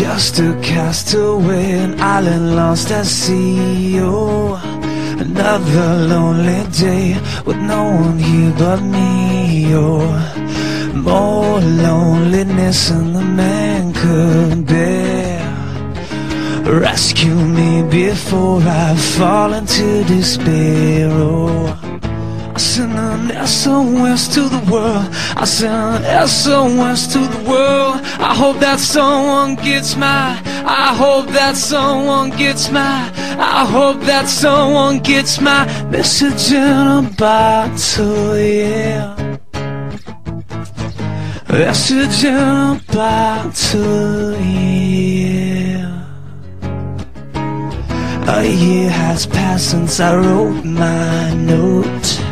just a castaway, an island lost at sea. Oh, another lonely day with no one here but me. Oh, more loneliness than the man could bear. Rescue me before I fall into despair. Oh, send an SOS to the world. I send an SOS to the world. I hope that someone gets my. I hope that someone gets my. I hope that someone gets my message in a bottle. Yeah. Message in a bottle. Yeah. A year has passed since I wrote my note.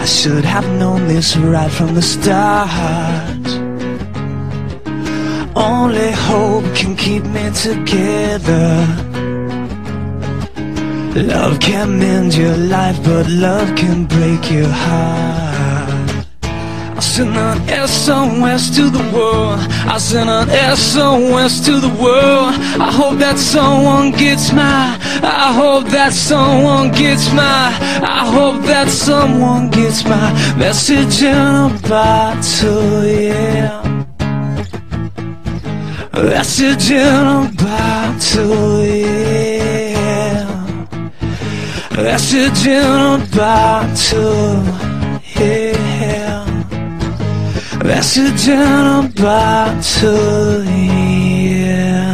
I should have known this right from the start. Only hope can keep me together. Love can mend your life, but love can break your heart. I send an SOS to the world. I send an SOS to the world. I hope that someone gets my. I hope that someone gets my. I hope that someone gets my message in a bottle. Yeah. Message in a bottle. Yeah. Message in a bottle. Yeah. Message in a bottle, yeah.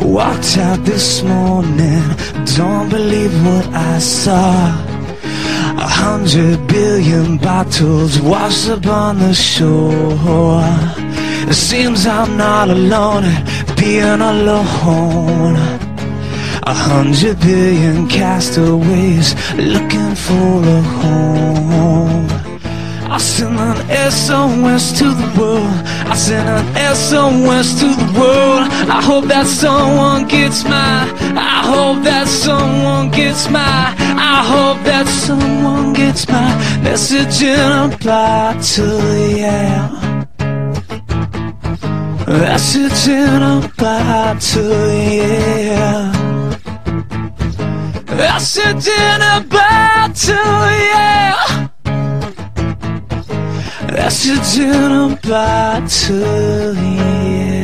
Walked out this morning, don't believe what I saw. A hundred billion bottles washed up on the shore. It seems I'm not alone, being alone. A hundred billion castaways looking for a home. I send an SOS to the world. I send an SOS to the world. I hope that someone gets my. I hope that someone gets my. I hope that someone gets my message in a bottle, yeah. Message in a bottle, yeah. Message in a bottle, yeah. I Message in a bottle, yeah.